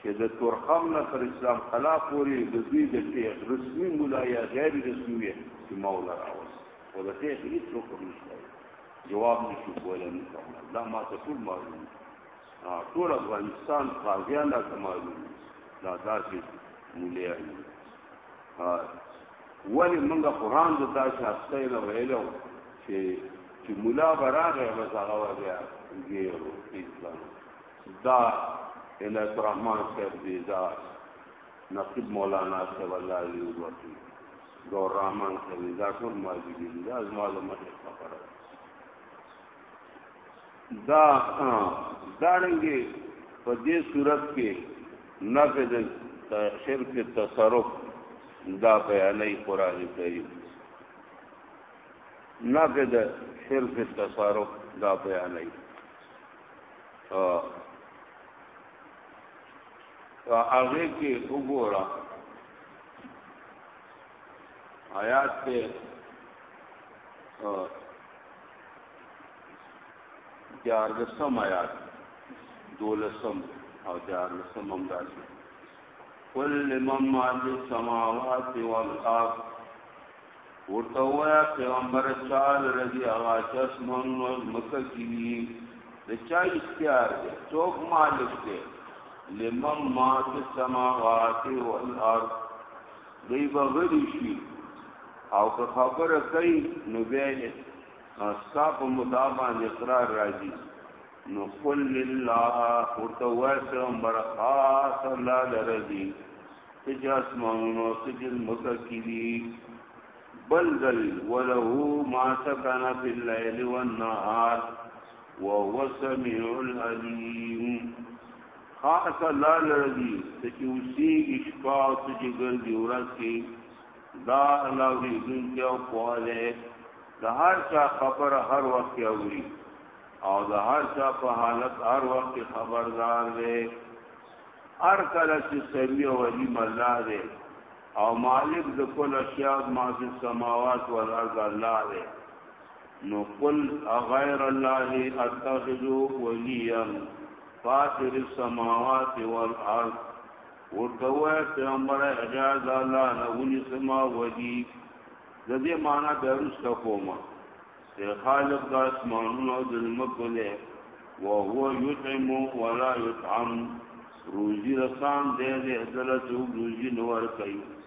چې د تورخم نه تر اسلام خلا پورې د دوی د شیخ رسمي مولا یا غیر رسمي وي چې مولا راوس او د شیخ هیڅ څوک نشته جواب نشي کولای نو دا ما ته ټول معلومه ټول افغانستان قاضیان لا کمالو دا داسې مولیان ولی منګه قرآن د داسې هسته نه ویلو چې چې مولا براغه بس هغه وځه ګیرو اسلام دا الهت الرحمن صاحب دی دا نقیب مولانا صاحب الله علیه وسلم دور رحمان صاحب دا ټول ماجی دي دا زما له مخه خبره دا دارنګي په دې صورت کې نفذ شرک تصرف دا بیانې قران کریم نفذ شرک تصرف دا بیانې او هغه کې وګوره آیات ته دیار لسم آیات دولسم او دیار لسم هم داسې قل لمن ما فی السماوات والارض ورته وایا پیغمبر چال رضی هغه چشمن نو مکه کی د چا اختیار دی څوک مالک دی لمن ما فی السماوات والارض دوی به غلی شي او که خبره کوي نو بیا یې ستا په مدعا باندې اقرار راځي نو قل لله ورته وایه پیغمبر خاص الله لره دي څه چې اسمانونو څه چې ځمکه کې دي بل ځل وله ما سکن فی الليل والنهار وهو السميع العليم خاص الله لره دي ته چې اوسېږي شپه او ته چې ګرځي ورځ کې دا الله اورېدونکی او پوه دی د هر چا خبره هر وخت اوري او د هر چا په حالت هر وخت خبردار دی هر کله چې سميع او عليم الله دی او مالک د کل اشیاء ما فی السماوات والارض الله دی نو قل اغیر الله اتخذ ولیا فاطر السماوات والارض ورتوه پیغمبر اجاز الله نه ونی سما ودی د دې معنا به رسته کومه چې خالق د اسمانونو او د زمکو دی او هو یطعم ولا یطعم روزی رسان دې دې دلته روزی نور کوي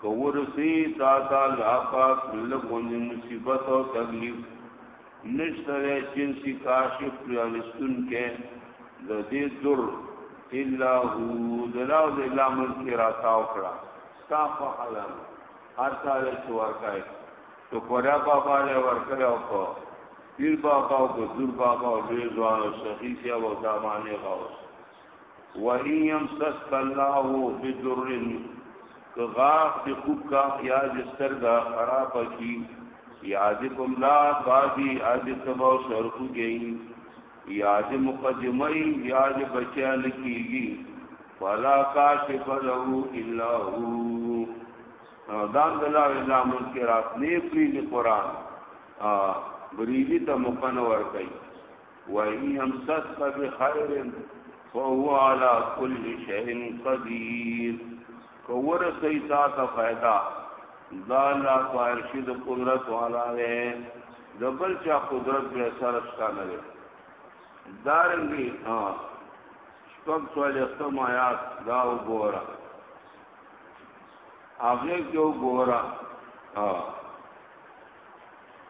که ورسی تا تا لا پاک لږ غوندې مصیبت او تکلیف نشته دی جنسي کاشف پرانستونکی د دې در الا هو دلاو د الله ملک را تاو کړه ستا په حلال هر سال چې ورکای تو پرا بابا له ورکړه او په پیر بابا او ګذور بابا او لوی ځوان او شخیص یا و دامانه غوښ وَإِن يَمْسَسْكَ اللَّهُ بِضُرٍّ که غاف د خوکا یا د سترګا خراب کی یاد کوم لا بادی اج تبو سر کو گئی یاد مقدمه یاد بچا لکیږي فلا کاشف له الا هو دام دلا الا منکرات نه پری قرآن بریدی ته مقنور کوي وَإِنْ يَمْسَسْكَ بِخَيْرٍ فَهُوَ عَلَى كُلِّ شَيْءٍ قَدِيرٌ کور سیتا ته فائدہ دا الله فارشی د قدرت والا دی د بل چا قدرت به سر شته نه دی دارنګي ها شپږ سوال ختم آیات دا وګوره هغه کې وګوره ها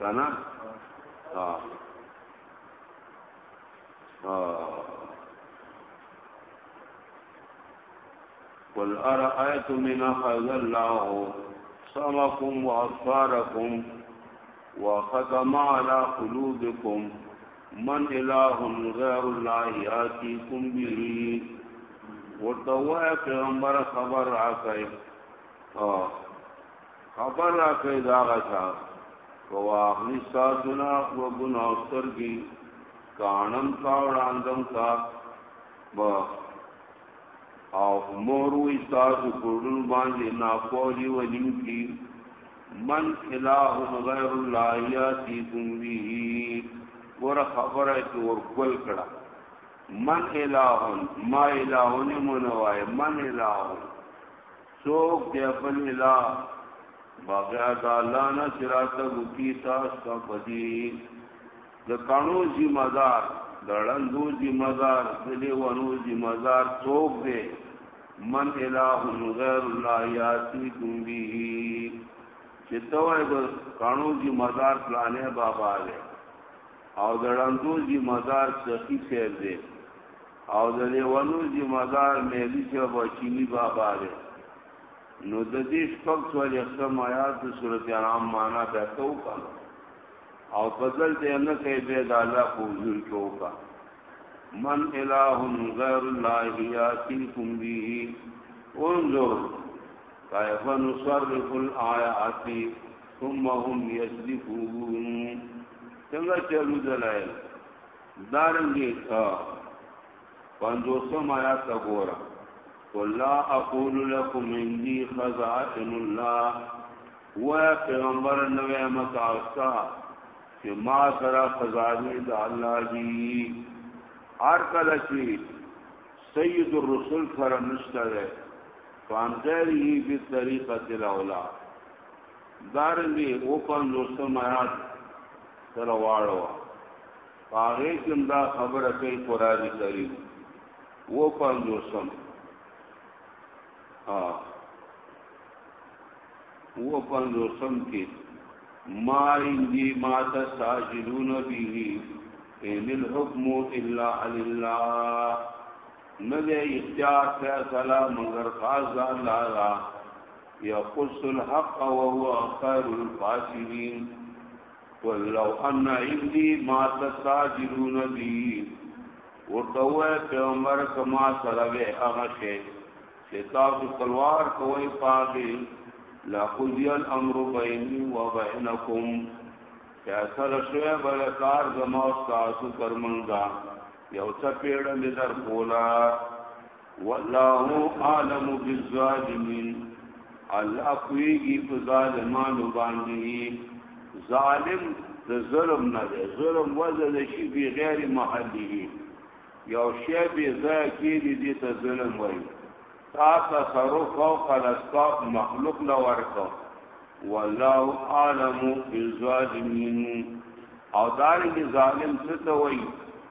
کنا ها قل ارأيتم من اخذ الله سمكم وأبصاركم وختم على قلوبكم من إله غير الله ياتيكم به ورتوه پیغمبر خبر راکای خبر را کوي دا غچا په واخلي تاسو نه او ګناه سترګي کانم تا وړاندم تا با او مور وي تاسو کورن باندې نا پوهي و نیم کی من اله غیر الله یاتیکم به ور خبره کې ور کول کړه من اله ما اله نه مونوای من اله څوک دی بل اله بغیر د الله نه چې راته وکړي تاسو ته په دې د کڼو ذمه دار د ړندو ذمه دار د لیونو ذمه دار څوک دی من اله غیر الله یاتیکم به چې توای د کڼو ذمه دار پلانې بابا دی او د ړندو ذمہ دار سخی صاحب دی او د لیوانو ذمہ دار مېلی صاحب او چینی بابا دی نو د دې شپږ څول یختم آیات د سورۃ انعام معنا به کو کا او بدل دې نه کوي به د الله په حضور کې وکا من الہ غیر الله یاتیکم به انظر کیف نصرف الایات ثم هم یسلفون څنګه چلو دلایل دارنګي تا پنځو سم آیات تا ګورا ولا اقول لكم عندي خزائن الله و پیغمبر نو متاستا چې ما سره خزانه د الله دی هر کله چې سید الرسول سره نشته ده فانځری به طریقه الاولا دارنګه اووه پنځوسم آیات سره واړوه په هغې کې هم دا خبره کوي قرآن کریم اووه پنځوسم اووه پنځوسم کې ما عندي ما تساجدون به ان الحكم الا لله نه دی اختیار فیصله مگر خاص الله يقص الحق وهو خير الفاسدين قل لو ان عندي ما تستاجرون به ورتوه پیغمبر کما سره وه هغه شی چې تاسو تلوار کوي پاګي لا قضي الامر بيني وبينكم فیصله شوه بل کار زما او تاسو ترمنځ یو څه پیړه مې در کولا والله عالم بالظالمین الله کویږي په ظالمانو باندې ظالم د ظلم نه دی ظلم وزن شي به غیر محلی یو شی به ځای کېږي دې ته ظلم وایي تا تصرف او خلصاب مخلوق لا ورکو والله عالم بالظالمین او دارنګ ظالم څه ته وایي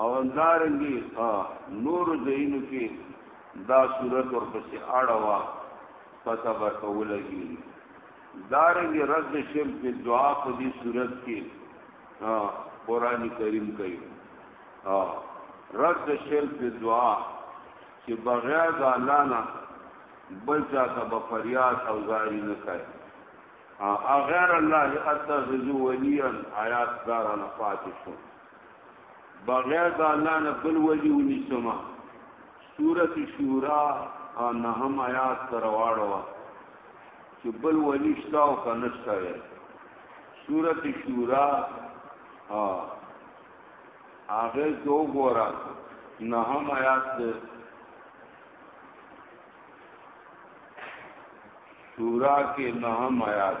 او همدارنګه په نورو ځایونو کې دا صورت ورپسې اړوه پته ورته ولګي دارنګ رد شرک په دعا په دې صورت کې قران کریم کوي رد شرک په دعا چې بغیر د الله نه بل چا ته به فریاد او زاری نه کوي غیر الله اتخذ ولیا آیات دارا نفاتشون بغیر د الله نه بل ولی ونی سما سورۃ شورا او نهم آیات تر واړو چې بل ولی شتا او کنشتا وي سورۃ شورا ها هغه دو ګورا نهم آیات شورا کې نهم آیات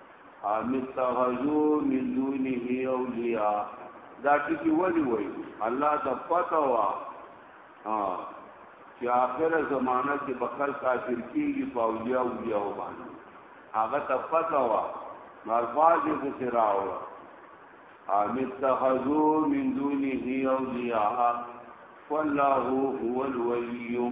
ام اتخذو من دونه اولیاء دا ټکی ولی وای الله ته پتا وا ها چې آخره زمانہ کې بخل کافر کیږي پاولیا او بیا باندې هغه ته پتا وا مرفاج کو سراو ام اتخذو من دونه اولیاء والله هو الولی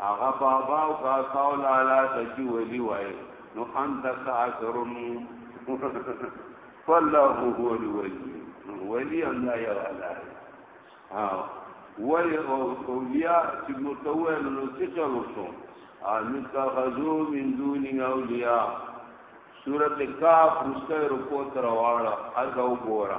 هغه بابا او کاکا او لالا ته چې ولي وای نو انت کافرون والله هو الولي ولي الله يا الله ها ولي اولیاء چې متوال نو څه چلو شو ان تخذو من دون اولیاء سورۃ کاف مستر کو تر واړه هغه وګوره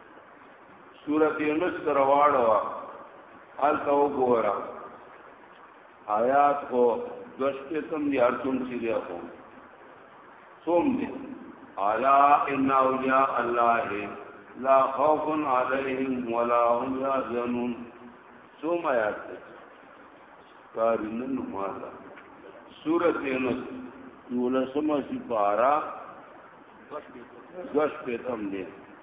سورت یونس تر واړو حال ته وګوره آیات کو دوشته تم دی ارتون سی دی اخو سوم دی الا ان اولیاء الله لا خوف علیهم ولا هم یحزنون سوم آیات دی کارنن مالا سورت یونس یولسمه سپارا دوشته تم دی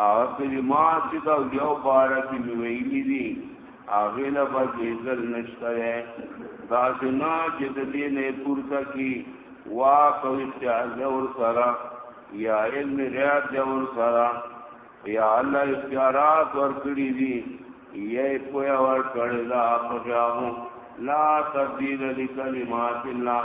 هغه کلمات چې دا یو بار کې مې ویلي دي هغه له بدېدل نشته دا څنګه چې د دې نه پورته کی وا کو استعاذ ور سره یا علم ریاض ور سره یا الله اختیارات ور کړی دي یې پویا ور کړی دا په لا تبدیل لکلمات الله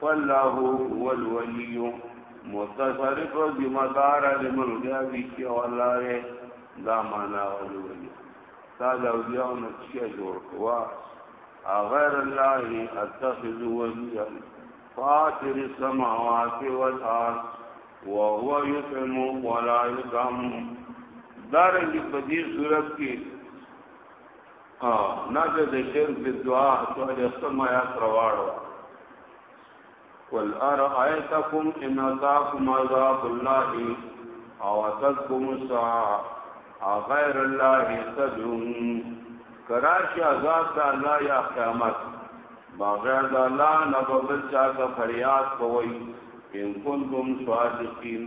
والله هو الولي متصرف ذمہ دار لمن بیا ویچی او الله ری دا معنا ولولي تا دا بیا نقشه جوړ کوا غیر الله اتخذ وليا فاطر السماوات والارض وهو يطعم ولا يطعم دارنګ په دې صورت کې ها ناجه د شرک د دعا ته د سم آیات راوړو قل ارایتکم ان اتاکم عذاب الله او اتکم الساعه غیر الله تدعون کراش عذاب د الله یا قیامت بغیر د الله نه بل چا ته فریاد کوي ان کنتم صادقین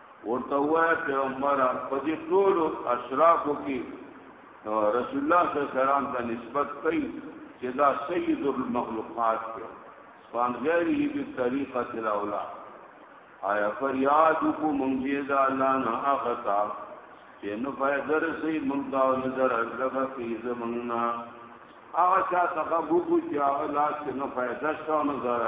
ورته وایه پیغمبره په دې ټولو اشرافو کې رسول الله صلی الله علیه وسلم ته نسبت کوي چې دا سید المخلوقات دی فان غیره بالطریقه الاولا آیا فریاد کو مونږه دا الله نه اخطا چې نو فیدر سی مونږه او نظر هغه فی زمنا هغه چا څنګه بوکو چې هغه لاس نه فیدر شو نظر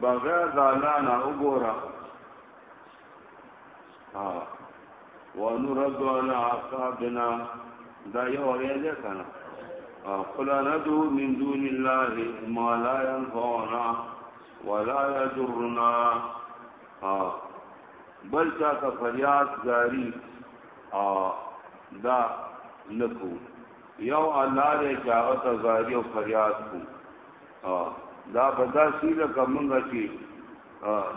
بغیر د الله نه وګوره ها ونرد على اعصابنا دا یو اړیا ده کنه قل ندعو من دون الله ما لا ينفعنا ولا يضرنا بل چا ته فریاد جاری دا نکو یو الله دې چې هغه ته زاری او فریاد کو دا بدا سیله کومه چې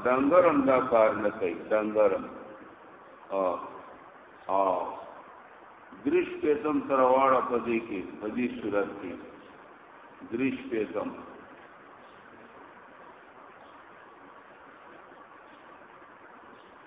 دنګرم دا کار نه کوي دنګرم او او درش په تم ترواړه پدې کې پدې صورت کې درش په تم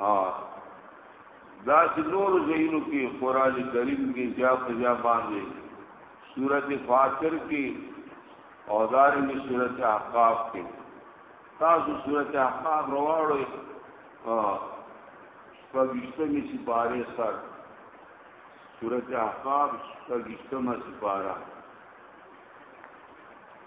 ها دا چې نور زینو کې قران کریم کې جا په جا باندې سورته فاتر کې او دارې کې سورته احقاف کې تاسو سورته احقاف وروړو ها په وشتمې چې بارې سر سورته احقاف په وشتمه چې بارې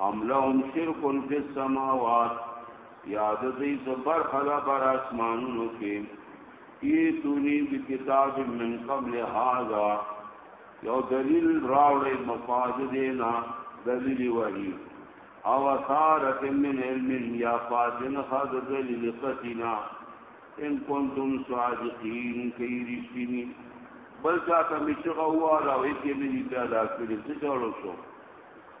هم لهم شرک فی السماوات یا د دې زبر خلا بر اسمانونو کې ایتونی بکتاب من قبل هذا یو دلیل راوړې مفاد دینا دلیل وحی او اثارت من علم یا فاجن خد دلیل قتنا ان کنتم صادقین کی رشتینی بل چاہتا مشغوا راوی کې نه پیدا کړی څه جوړو شو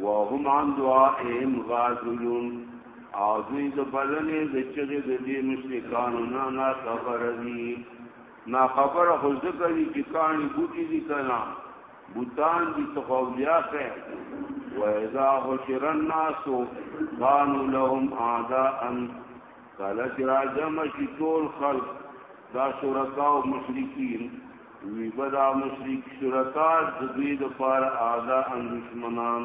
وهم عن دعائهم غافلون او دوی د بلنې د چغې د دې مشرکانو نه نا خبر دي نا خبر خو ځکه دي چې کاڼي بوټي دي کنه بوتان دي تخولیا خه و اذا حشر الناس كانوا لهم اعداء کله چې راځم چې ټول خلق دا شرکا او مشرکین وی بدا مشرک شرکا د دوی د پار اعدا ان دشمنان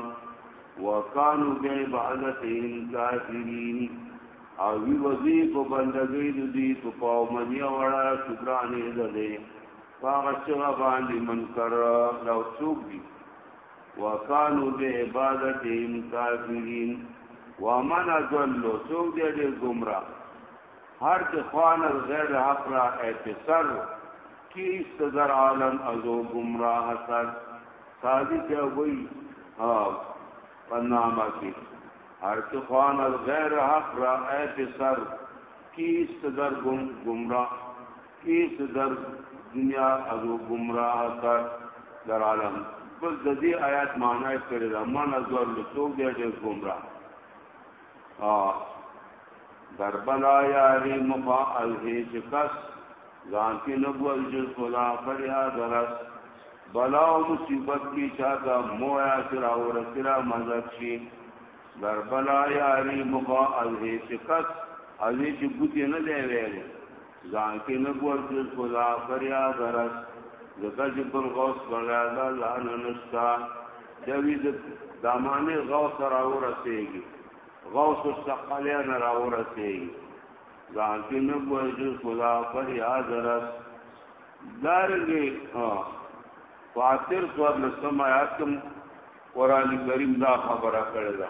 وکانو به بعدتهم کافرین او وی وزی په بندګی د دوی په پاو منیا وړا شکرانه ده ده هغه چې باندې منکر لو څوک دي وکانو به عبادتهم کافرین ومن ضل څوک دې ګمراه هر د خوان از غیر حق را اے پسر کیست در عالم ازو گمراه سر قاضی ته وای ها پنامه کی هر که خوان از غیر حق را اے پسر کیست در گم گمراه کیست در دنیا ازو گمراه سر در عالم بس د دې آیات معنی کړی دا من از ور لڅوک دی ډېر گمراه آخ دربلا یاری مخا الهی چکس ځان کې نبول جز خدا فریاد رس بلا او مصیبت کی چاته مویا سرا ور سرا مزد شي در بلا یاری مخا از هیڅ کس از هیڅ ګوتی نه دی ویلې ځان کې نه ګرځي خو لا فریاد رس ځکه چې بل غوث بغیر د الله نه نشته دوی د دامانې غوث را ورسېږي غوث الثقلین را ورسېږي ځان کې نه ګرځي خو لا فریاد رس دارنګې فاتر سور لسم آیات کوم قرآن کریم دا خبره کړې ده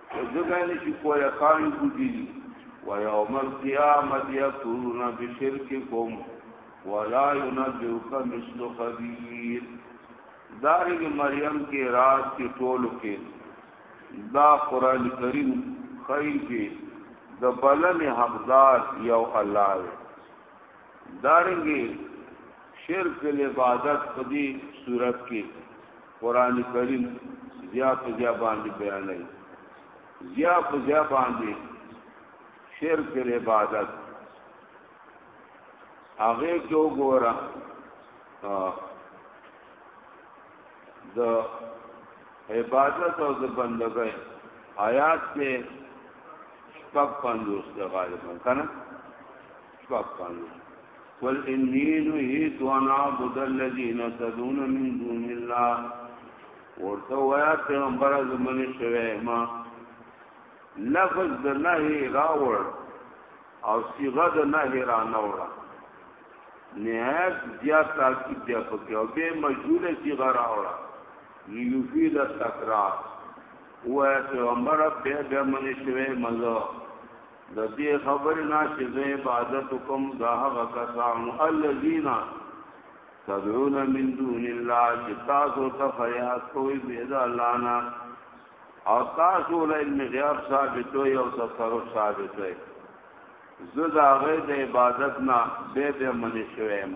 ځکه نه چې کوی خان کوجی و یوم القیامت یکفرون بشرککم ولا ينبئك مثل خبير دارنګ مریم کې راز کې ټولو کې دا قران کریم خی کې د بلن حقدار یو الله دی دارنګي شرک فی العبادت په دې صورت کې قران کریم زیا په زیا باندې بیانوي زیا په زیا باندې شرک فی العبادت هغه جو ګورا د عبادت او د بندګۍ آیات کې شپږ پنځوس غالبا کنه قل انی نهیت ان اعبد الذین تدعون من دون الله ورته وایا پیغمبر زمون شوه ما لفظ د نهی راوړ او صيغه د نهی را نوړه نهایت بیا تاکید بیا پکې او به مجهول صيغه راوړه لیفید التکرار وای پیغمبر به به منی شوه مزه د دې خبر نه چې زه عبادت کوم دا هغه کسانو الذين تدعون من دون الله چې تاسو ته فریاد کوئ به دا الله نه او تاسو له علم غیب ثابت وي او تصرف ثابت وي زه دا غي د عبادت نه به به منې شوم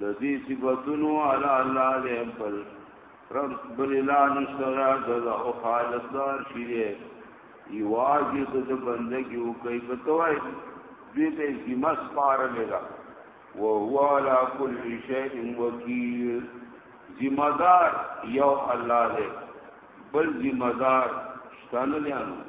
د دې صفاتونو علی الله دې بل رب بل لا نشرا د او خالصدار شي یوازې د بندګي او کوي په توای دې ته ذمہ سپار لرا او هو علی کل شیء وکیل ذمہ دار یو الله دې بل ذمہ دار شتانه نه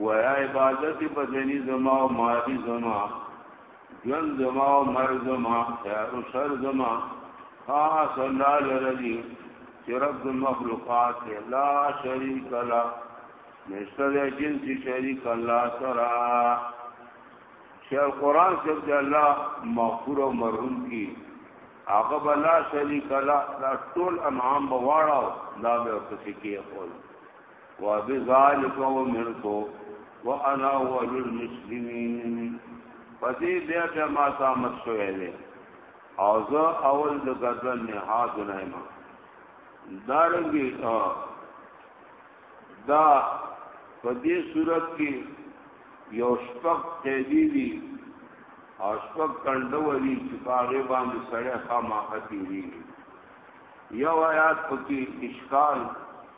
ویا عبادت بدنی زما او مالی زما جون زما او مر زما خیر و شر زما خاص الله لرضی چې رب المخلوقات لا شریک لا نشته جنس شریک الله سرا شیخ قران کې چې الله مغفور او مرحوم کی هغه بلا شریک لا ټول انعام بواړه دا به څه کې خپل وبذالک امرت وانا اول المسلمین پدې بیا بیا ما تا مت شوې دي او زه اول د ګردن نه حاضر نه ما دارنګي دا پدې صورت کې یو شپږ قیدی دي او شپږ کنده ولي چې هغه باندې سړی خامہ ختی دي یو آیات پکې اشکال